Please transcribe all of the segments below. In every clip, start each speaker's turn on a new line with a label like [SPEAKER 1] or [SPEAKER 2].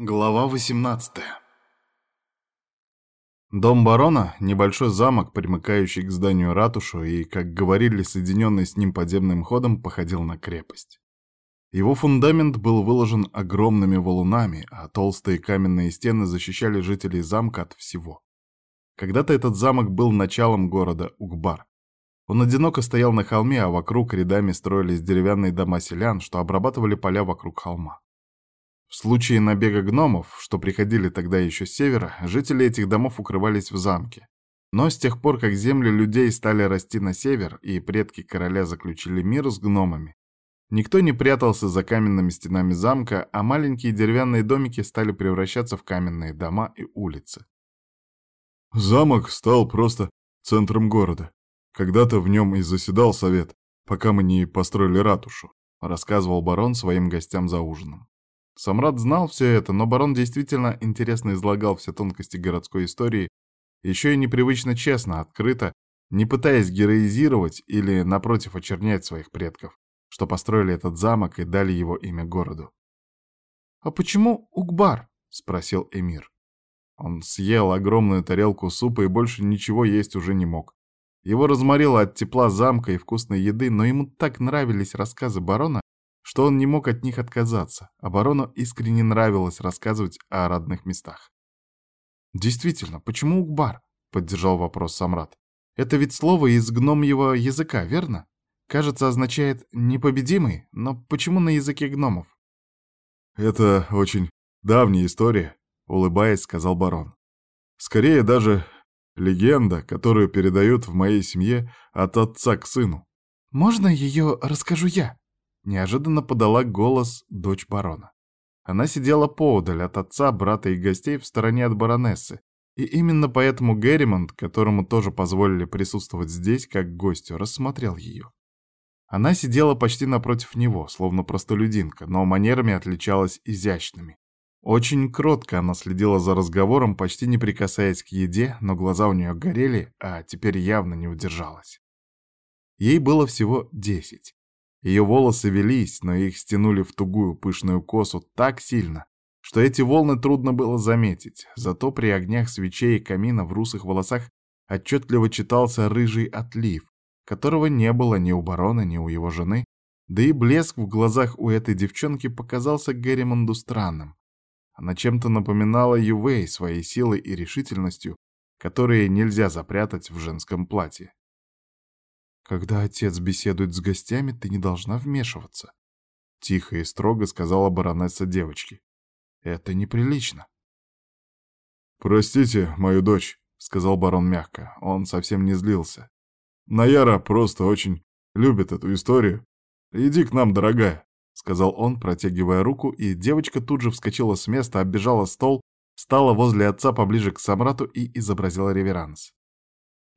[SPEAKER 1] Глава 18 Дом барона — небольшой замок, примыкающий к зданию ратушу, и, как говорили, соединенный с ним подземным ходом, походил на крепость. Его фундамент был выложен огромными валунами, а толстые каменные стены защищали жителей замка от всего. Когда-то этот замок был началом города Угбар. Он одиноко стоял на холме, а вокруг рядами строились деревянные дома селян, что обрабатывали поля вокруг холма. В случае набега гномов, что приходили тогда еще с севера, жители этих домов укрывались в замке. Но с тех пор, как земли людей стали расти на север, и предки короля заключили мир с гномами, никто не прятался за каменными стенами замка, а маленькие деревянные домики стали превращаться в каменные дома и улицы.
[SPEAKER 2] Замок стал просто центром города. Когда-то в нем и заседал совет, пока мы не построили ратушу, рассказывал барон своим гостям за ужином.
[SPEAKER 1] Самрад знал все это, но барон действительно интересно излагал все тонкости городской истории, еще и непривычно честно, открыто, не пытаясь героизировать или, напротив, очернять своих предков, что построили этот замок и дали его имя городу. «А почему Угбар?» — спросил Эмир. Он съел огромную тарелку супа и больше ничего есть уже не мог. Его разморило от тепла замка и вкусной еды, но ему так нравились рассказы барона, что он не мог от них отказаться, а барону искренне нравилось рассказывать о родных местах. «Действительно, почему Угбар?» — поддержал вопрос Самрат. «Это ведь слово из гномьего языка, верно? Кажется, означает «непобедимый», но почему на языке гномов?»
[SPEAKER 2] «Это очень давняя история», — улыбаясь, сказал барон. «Скорее даже легенда, которую передают в моей семье от отца к сыну».
[SPEAKER 1] «Можно ее расскажу я?» Неожиданно подала голос дочь барона. Она сидела поодаль от отца, брата и гостей в стороне от баронессы, и именно поэтому Герримонт, которому тоже позволили присутствовать здесь как гостю, рассмотрел ее. Она сидела почти напротив него, словно простолюдинка, но манерами отличалась изящными. Очень кротко она следила за разговором, почти не прикасаясь к еде, но глаза у нее горели, а теперь явно не удержалась. Ей было всего десять, ее волосы велись, но их стянули в тугую пышную косу так сильно, что эти волны трудно было заметить, зато при огнях свечей и камина в русых волосах отчетливо читался рыжий отлив, которого не было ни у барона, ни у его жены, да и блеск в глазах у этой девчонки показался Герримонду странным. Она чем-то напоминала Ювей своей силой и решительностью, которые нельзя запрятать в женском платье. Когда отец беседует с гостями, ты не должна вмешиваться. Тихо и строго сказала баронесса девочке. Это неприлично.
[SPEAKER 2] «Простите мою дочь», — сказал барон мягко. Он совсем не злился. «Наяра просто очень любит эту историю. Иди к нам, дорогая», — сказал он, протягивая руку, и девочка тут же вскочила с места, оббежала стол, стала возле отца поближе к Самрату и изобразила реверанс.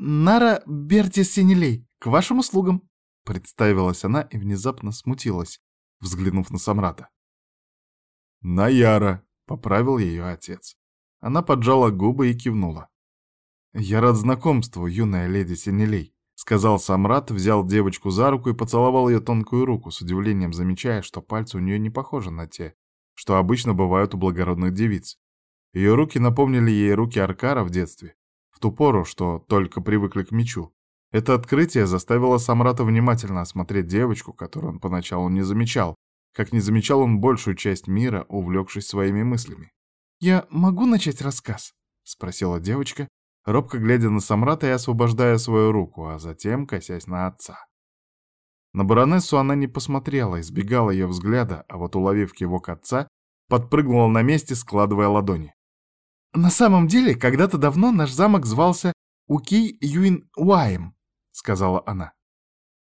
[SPEAKER 2] «Нара Бертис Синелей, к вашим услугам!» Представилась она и внезапно смутилась, взглянув на Самрата. «Наяра!» — поправил ее отец.
[SPEAKER 1] Она поджала губы и кивнула. «Я рад знакомству, юная леди Синелей», — сказал Самрат, взял девочку за руку и поцеловал ее тонкую руку, с удивлением замечая, что пальцы у нее не похожи на те, что обычно бывают у благородных девиц. Ее руки напомнили ей руки Аркара в детстве, в ту пору, что только привыкли к мечу. Это открытие заставило Самрата внимательно осмотреть девочку, которую он поначалу не замечал, как не замечал он большую часть мира, увлекшись своими мыслями. «Я могу начать рассказ?» — спросила девочка, робко глядя на Самрата и освобождая свою руку, а затем косясь на отца. На баронессу она не посмотрела, избегала ее взгляда, а вот уловив кивок отца, подпрыгнула на месте, складывая ладони. «На самом деле, когда-то давно наш замок звался Уки Юин Уаем», — сказала она.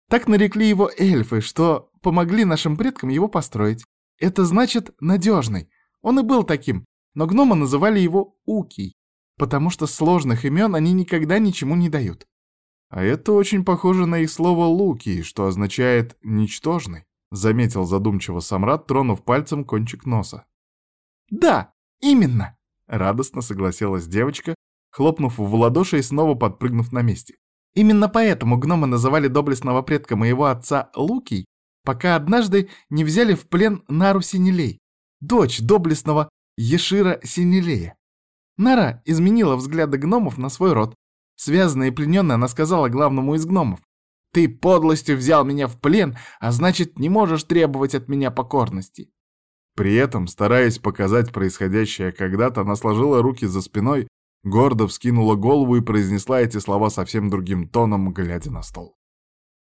[SPEAKER 1] «Так нарекли его эльфы, что помогли нашим предкам его построить. Это значит «надежный». Он и был таким, но гномы называли его Укий, потому что сложных имен они никогда ничему не дают. А это очень похоже на их слово «луки», что означает «ничтожный», — заметил задумчиво Самрад, тронув пальцем кончик носа. «Да, именно!» Радостно согласилась девочка, хлопнув в ладоши и снова подпрыгнув на месте. Именно поэтому гномы называли доблестного предка моего отца Лукий, пока однажды не взяли в плен Нару Синелей, дочь доблестного
[SPEAKER 3] Ешира Синелея. Нара изменила взгляды гномов на свой род. Связанная и плененная, она сказала главному из гномов. «Ты подлостью взял меня в плен, а значит, не можешь требовать от меня покорности».
[SPEAKER 1] При этом, стараясь показать происходящее когда-то, она сложила руки за спиной, гордо вскинула голову и произнесла эти слова совсем другим тоном, глядя на стол.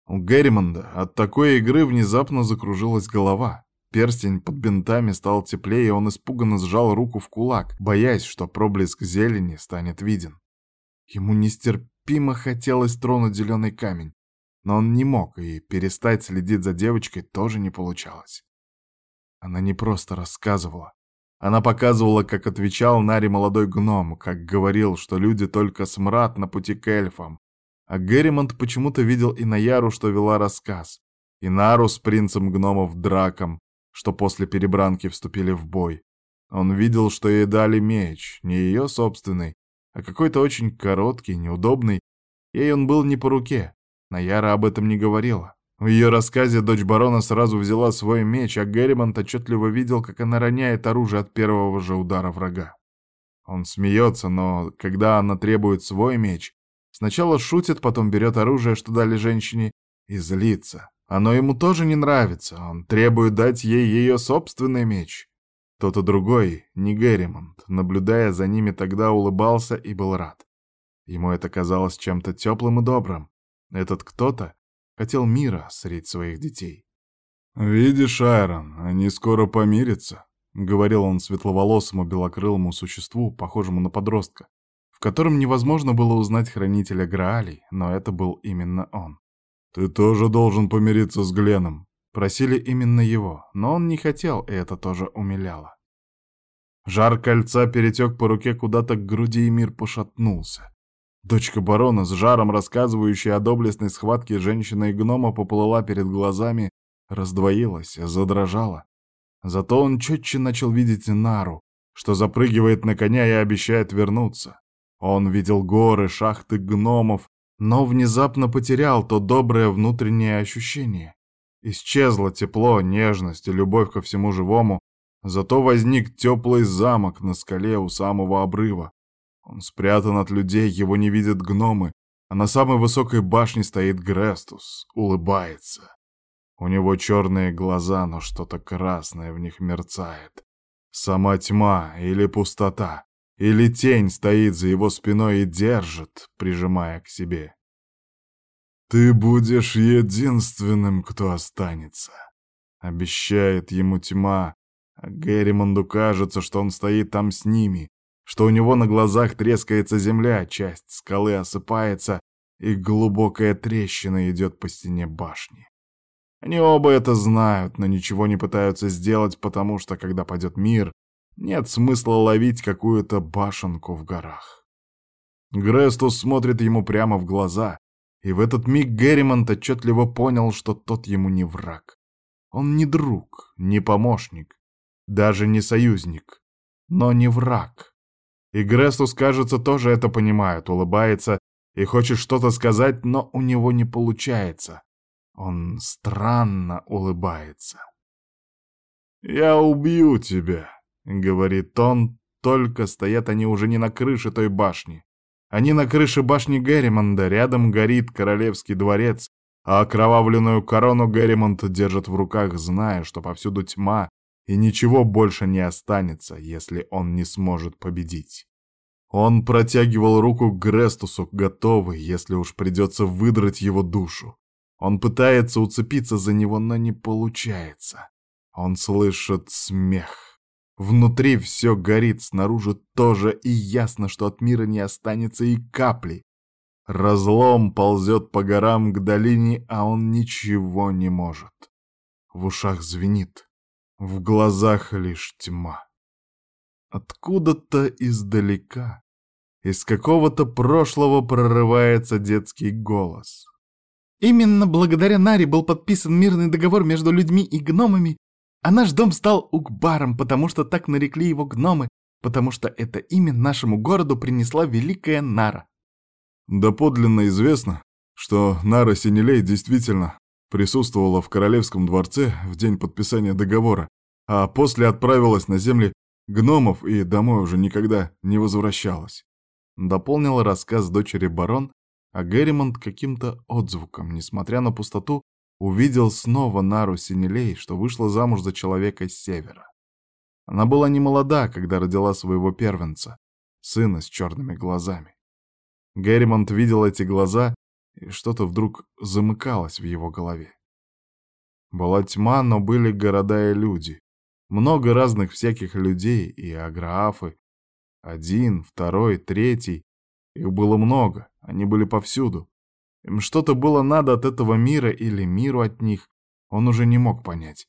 [SPEAKER 1] У Герримонда от такой игры внезапно закружилась голова. Перстень под бинтами стал теплее, и он испуганно сжал руку в кулак, боясь, что проблеск зелени станет виден. Ему нестерпимо хотелось тронуть зеленый камень, но он не мог, и перестать следить за девочкой тоже не получалось. Она не просто рассказывала. Она показывала, как отвечал Наре молодой гном, как говорил, что люди только смрад на пути к эльфам. А Герримонт почему-то видел и Наяру, что вела рассказ, и Нару с принцем гномов Драком, что после перебранки вступили в бой. Он видел, что ей дали меч, не ее собственный, а какой-то очень короткий, неудобный. Ей он был не по руке. Наяра об этом не говорила. В ее рассказе дочь барона сразу взяла свой меч, а Герримонт отчетливо видел, как она роняет оружие от первого же удара врага. Он смеется, но когда она требует свой меч, сначала шутит, потом берет оружие, что дали женщине, и злится. Оно ему тоже не нравится, он требует дать ей ее собственный меч. Тот и другой, не Герримонт, наблюдая за ними, тогда улыбался и был рад. Ему это казалось чем-то теплым и добрым. Этот кто-то Хотел мира среди своих детей.
[SPEAKER 2] «Видишь, Айрон, они скоро помирятся», — говорил он светловолосому белокрылому существу, похожему на подростка, в котором невозможно было узнать хранителя Граалей, но это был именно он. «Ты тоже должен помириться с Гленом», Просили именно его, но он не хотел, и это тоже умиляло.
[SPEAKER 1] Жар кольца перетек по руке куда-то к груди, и мир пошатнулся. Дочка барона, с жаром рассказывающая о доблестной схватке женщины и гнома, поплыла перед глазами, раздвоилась, задрожала. Зато он четче начал видеть Нару, что запрыгивает на коня и обещает вернуться. Он видел горы, шахты гномов, но внезапно потерял то доброе внутреннее ощущение. Исчезло тепло, нежность и любовь ко всему живому, зато возник теплый замок на скале у самого обрыва, он спрятан от людей, его не видят гномы, а на самой высокой башне стоит Грестус, улыбается. У него черные глаза, но что-то красное в них мерцает. Сама тьма или пустота, или тень стоит за его спиной и держит, прижимая к себе. «Ты будешь единственным, кто останется», — обещает ему тьма, а Герримонду кажется, что он стоит там с ними, что у него на глазах трескается земля, часть скалы осыпается, и глубокая трещина идет по стене башни. Они оба это знают, но ничего не пытаются сделать, потому что, когда падет мир, нет смысла ловить какую-то башенку в горах. Грестус смотрит ему прямо в глаза, и в этот миг Герримонт отчетливо понял, что тот ему не враг. Он не друг, не помощник, даже не союзник, но не враг. И Грестус, кажется, тоже это понимает, улыбается и хочет что-то сказать, но у него не получается. Он странно улыбается. «Я убью тебя», — говорит он, только стоят они уже не на крыше той башни. Они на крыше башни Герримонда, рядом горит королевский дворец, а окровавленную корону Герримонт держит в руках, зная, что повсюду тьма, и ничего больше не останется, если он не сможет победить. Он протягивал руку к Грестусу, готовый, если уж придется выдрать его душу. Он пытается уцепиться за него, но не получается. Он слышит смех. Внутри все горит, снаружи тоже, и ясно, что от мира не останется и капли. Разлом ползет по горам к долине, а он ничего не может. В ушах звенит. В глазах лишь тьма. Откуда-то издалека, из какого-то прошлого прорывается детский голос.
[SPEAKER 3] Именно благодаря Наре был подписан мирный договор между людьми и гномами, а наш дом стал Угбаром, потому что так нарекли его гномы, потому что это имя нашему городу принесла великая Нара.
[SPEAKER 2] Доподлинно известно, что Нара Синелей действительно присутствовала в королевском дворце в день подписания договора, а после отправилась на земли гномов и домой уже никогда не возвращалась.
[SPEAKER 1] Дополнил рассказ дочери барон, а Герримонт каким-то отзвуком, несмотря на пустоту, увидел снова Нару Синелей, что вышла замуж за человека с севера. Она была не молода, когда родила своего первенца, сына с черными глазами. Герримонт видел эти глаза, и что-то вдруг замыкалось в его голове. Была тьма, но были города и люди. Много разных всяких людей и аграафы. Один, второй, третий. Их было много, они были повсюду. Им что-то было надо от этого мира или миру от них, он уже не мог понять.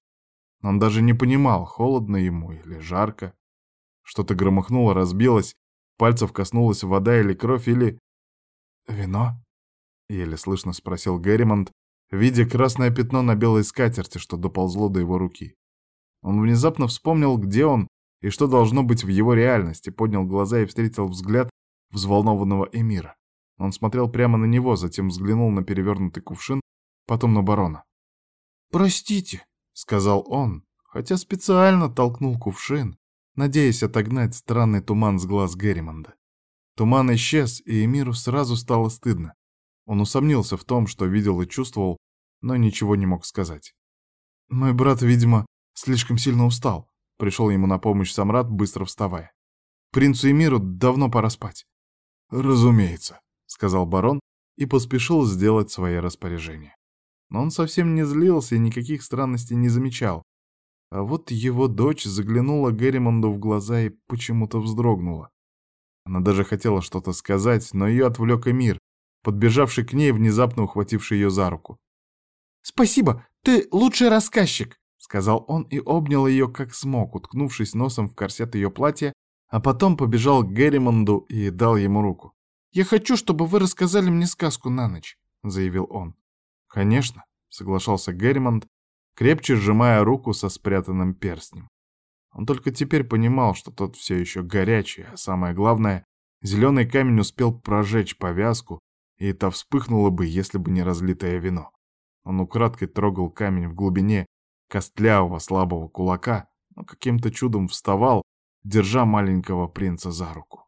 [SPEAKER 1] Он даже не понимал, холодно ему или жарко. Что-то громыхнуло, разбилось, пальцев коснулась вода или кровь, или... «Вино?» — еле слышно спросил Герримонт, видя красное пятно на белой скатерти, что доползло до его руки. Он внезапно вспомнил, где он и что должно быть в его реальности, поднял глаза и встретил взгляд взволнованного эмира. Он смотрел прямо на него, затем взглянул на перевернутый кувшин, потом на барона. «Простите», — сказал он, хотя специально толкнул кувшин, надеясь отогнать странный туман с глаз Герримонда. Туман исчез, и Эмиру сразу стало стыдно. Он усомнился в том, что видел и чувствовал, но ничего не мог сказать. «Мой брат, видимо, слишком сильно устал», — пришел ему на помощь Самрат, быстро вставая. «Принцу и миру давно пора спать».
[SPEAKER 2] «Разумеется», — сказал барон и поспешил сделать свои распоряжения.
[SPEAKER 1] Но он совсем не злился и никаких странностей не замечал. А вот его дочь заглянула Герримонду в глаза и почему-то вздрогнула. Она даже хотела что-то сказать, но ее отвлек Эмир, подбежавший к ней, внезапно ухвативший ее за руку. «Спасибо, ты лучший рассказчик!» — сказал он и обнял ее как смог, уткнувшись носом в корсет ее платья, а потом побежал к Герримонду и дал ему руку. «Я хочу, чтобы вы рассказали мне сказку на ночь», — заявил он. «Конечно», — соглашался Герримонд, крепче сжимая руку со спрятанным перстнем. Он только теперь понимал, что тот все еще горячий, а самое главное, зеленый камень успел прожечь повязку, и та вспыхнула бы, если бы не разлитое вино. Он украдкой трогал камень в глубине костлявого слабого кулака, но каким-то чудом вставал, держа маленького принца за руку.